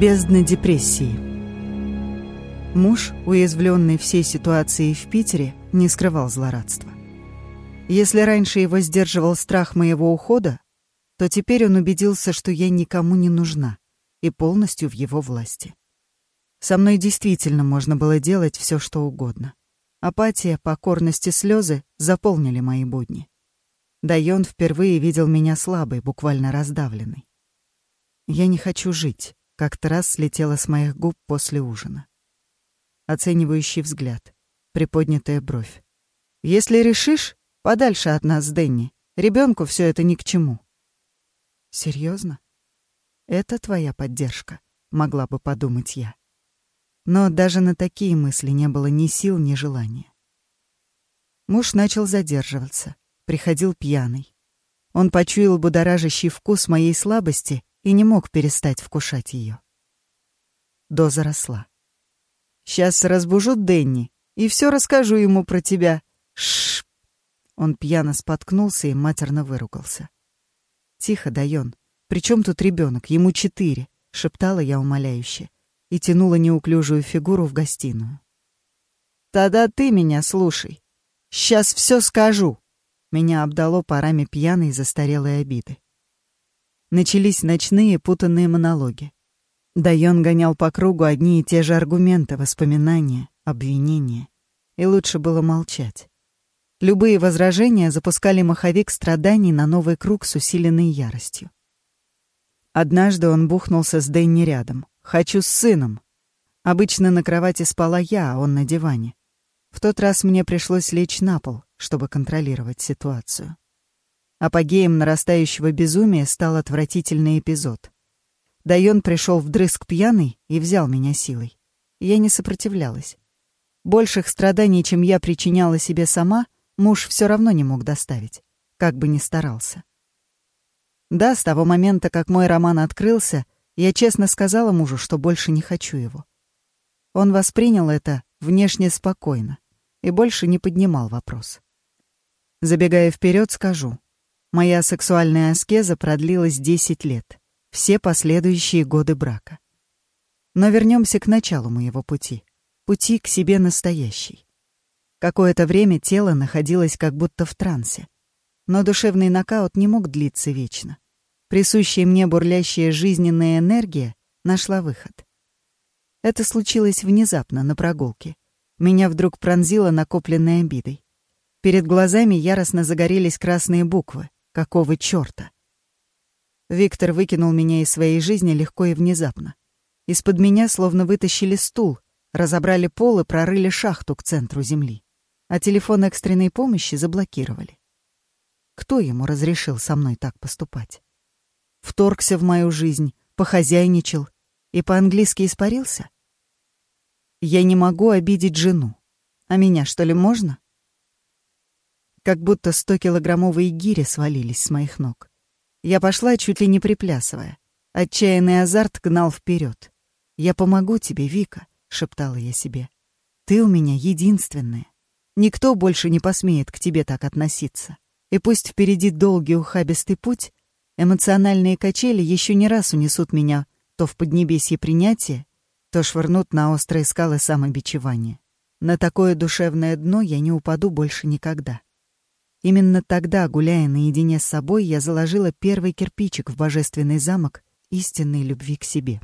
Бездна депрессии. Муж, уязвленный всей ситуацией в Питере, не скрывал злорадства. Если раньше его сдерживал страх моего ухода, то теперь он убедился, что я никому не нужна и полностью в его власти. Со мной действительно можно было делать все, что угодно. Апатия, покорность и слезы заполнили мои будни. Дайон впервые видел меня слабой, буквально раздавленной. Я не хочу жить как-то раз слетела с моих губ после ужина. Оценивающий взгляд, приподнятая бровь. «Если решишь, подальше от нас, Дэнни. Ребенку все это ни к чему». Серьезно? Это твоя поддержка, могла бы подумать я. Но даже на такие мысли не было ни сил, ни желания. Муж начал задерживаться, приходил пьяный. Он почуял будоражащий вкус моей слабости и не мог перестать вкушать ее. Доза росла. «Сейчас разбужу Дэнни и все расскажу ему про тебя. Шш!» Он пьяно споткнулся и матерно выругался. «Тихо, Дайон. При чем тут ребенок? Ему четыре», — шептала я умоляюще и тянула неуклюжую фигуру в гостиную. «Тогда ты меня слушай. Сейчас все скажу». Меня обдало парами пьяной застарелой обиды. Начались ночные путанные монологи. Дайон гонял по кругу одни и те же аргументы, воспоминания, обвинения. И лучше было молчать. Любые возражения запускали маховик страданий на новый круг с усиленной яростью. Однажды он бухнулся с Дэнни рядом. «Хочу с сыном». Обычно на кровати спала я, а он на диване. В тот раз мне пришлось лечь на пол, чтобы контролировать ситуацию. Апогеем нарастающего безумия стал отвратительный эпизод. Дайон пришел вдрызг пьяный и взял меня силой. Я не сопротивлялась. Больших страданий, чем я причиняла себе сама, муж все равно не мог доставить, как бы ни старался. Да, с того момента, как мой роман открылся, я честно сказала мужу, что больше не хочу его. Он воспринял это внешне спокойно и больше не поднимал вопрос. Забегая вперед, скажу, Моя сексуальная аскеза продлилась 10 лет, все последующие годы брака. Но вернемся к началу моего пути, пути к себе настоящий. Какое-то время тело находилось как будто в трансе, но душевный нокаут не мог длиться вечно. Присущая мне бурлящая жизненная энергия нашла выход. Это случилось внезапно, на прогулке. Меня вдруг пронзило накопленной обидой. Перед глазами яростно загорелись красные буквы. Какого чёрта? Виктор выкинул меня из своей жизни легко и внезапно. Из-под меня словно вытащили стул, разобрали пол и прорыли шахту к центру земли. А телефон экстренной помощи заблокировали. Кто ему разрешил со мной так поступать? Вторгся в мою жизнь, похозяйничал и по-английски испарился? Я не могу обидеть жену. А меня, что ли, можно? Как будто сто килограммовые гири свалились с моих ног. Я пошла, чуть ли не приплясывая. Отчаянный азарт гнал вперед. «Я помогу тебе, Вика», — шептала я себе. «Ты у меня единственная. Никто больше не посмеет к тебе так относиться. И пусть впереди долгий ухабистый путь, эмоциональные качели еще не раз унесут меня то в поднебесье принятия, то швырнут на острые скалы самобичевания. На такое душевное дно я не упаду больше никогда. Именно тогда, гуляя наедине с собой, я заложила первый кирпичик в божественный замок истинной любви к себе.